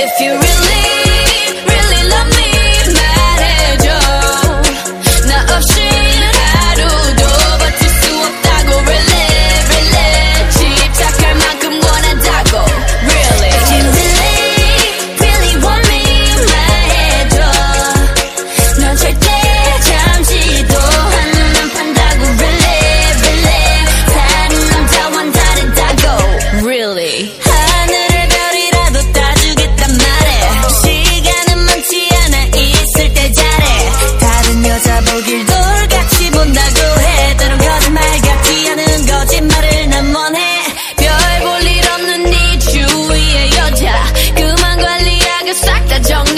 If you really,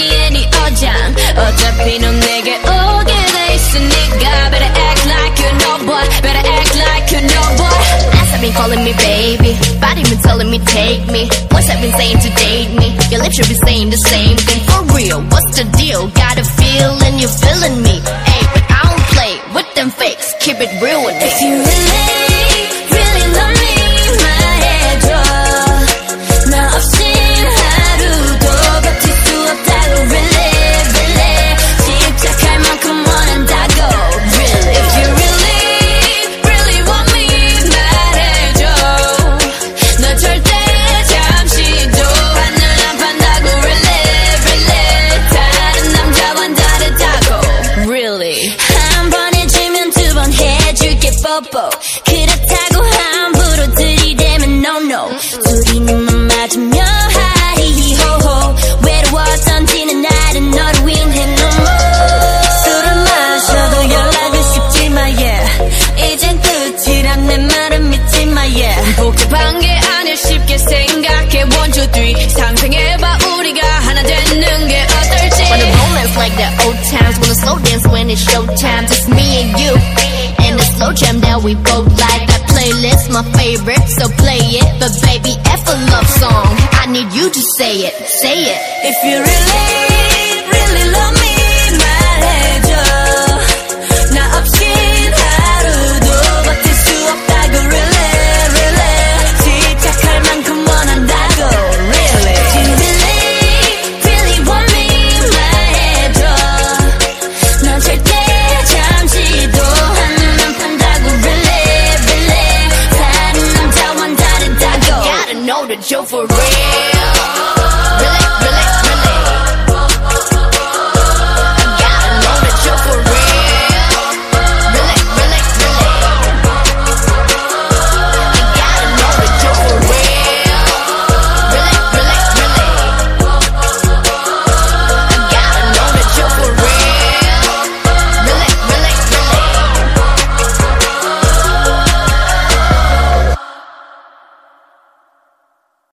다 정리해 네 어장 어차피 넌 내게 오게 돼 있으니까 Better act like you know boy Better act like you know boy Ass have been calling me baby, body been telling me take me. Voice have been saying to date me. Your lips should be saying the same thing for real. What's the deal? Got a feeling you're feeling me. 한 번 해주면 두 번 해줄게 뽀뽀. 그렇다고 함부로 들이대면 no no. 둘이 눈만 맞으면 하이호호. 외로웠던 지난 날은 너를 위해 no more 술을 마셔도 연락은 쉽지만 yeah. 이젠 끝이란 내 말은 믿지마 yeah. 복잡한 게 아닐 쉽게 생각해. One three it's showtime Just me and you. And the slow jam that we both like. That playlist my favorite So play it. But baby F a love song. I need you to say it Say it. If you really, you're for real